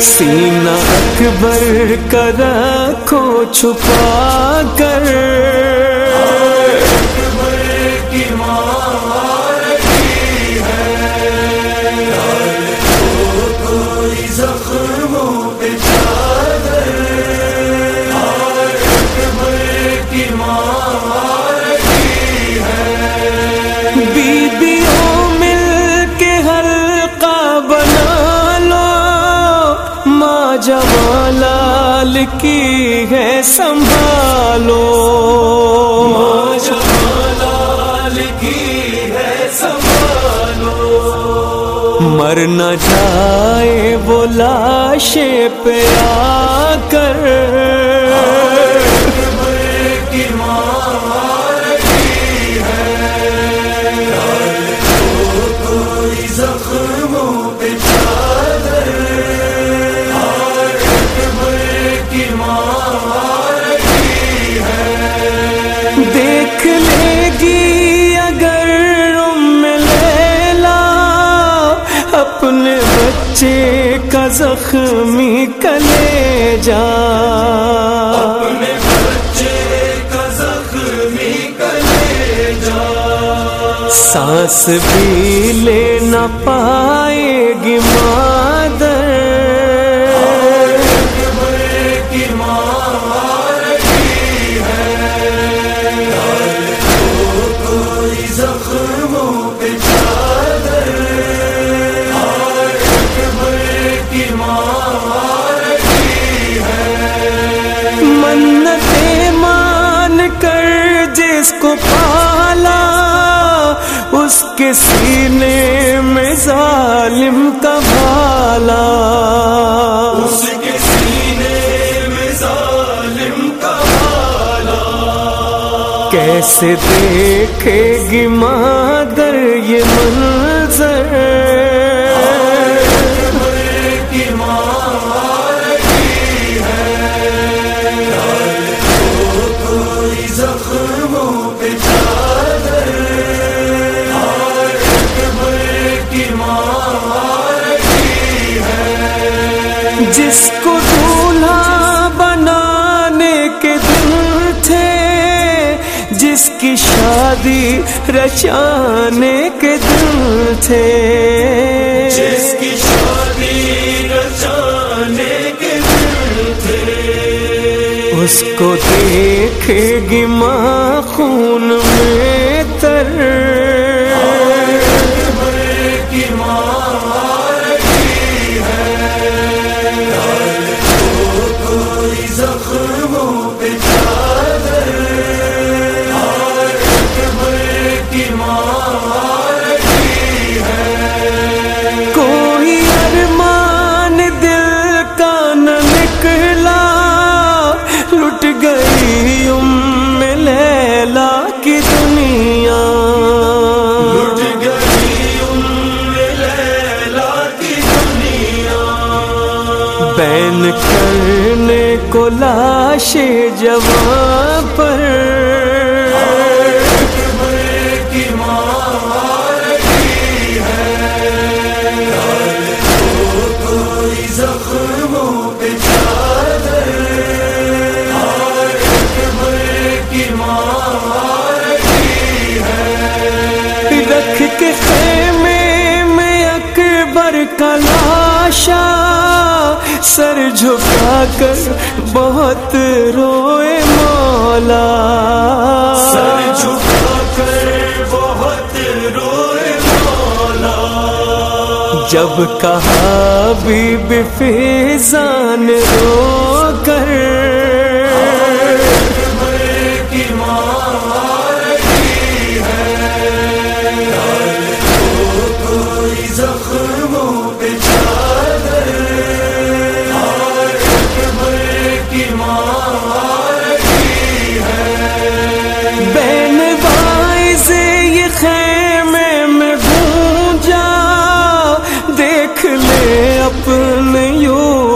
سینہ اکبر کا رکھو چھپا کر ماں جوالال کی ہے سنبھالو۔ ماں کی ہے سنبھالو۔ مر نہ جائے وہ لاشیں پہ آ کر دیکھ لے گی اگر لیلا اپنے بچے کا زخمی کلے جا اپنے بچے کا زخمی کلے جا سانس بھی لے نہ پائے گی مادر جس کو پالا اس کے سینے میں ظالم کا بھالا۔ اس کے سینے میں ظالم کا بھالا۔ کیسے دیکھے گی مادر یہ منظر؟ شادی رچانے کے دن تھے۔ جس کی شادی رچانے کے دن تھے۔ اس کو دیکھے گی ماں خون میں تر۔ کرنے کو لاش جوان پر۔ رکھ کے خیمے میں اکبر کا لاشا سر جھکا کر بہت روئے مولا۔ سر جھکا کر بہت روئے مولا۔ جب کہا بی بی فیضان رو کر